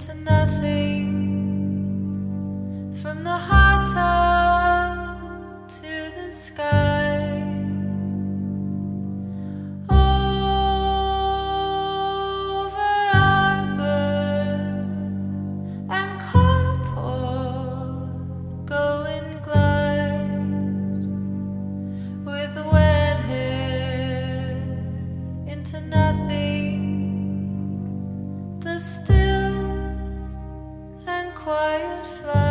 into nothing. Quiet flight.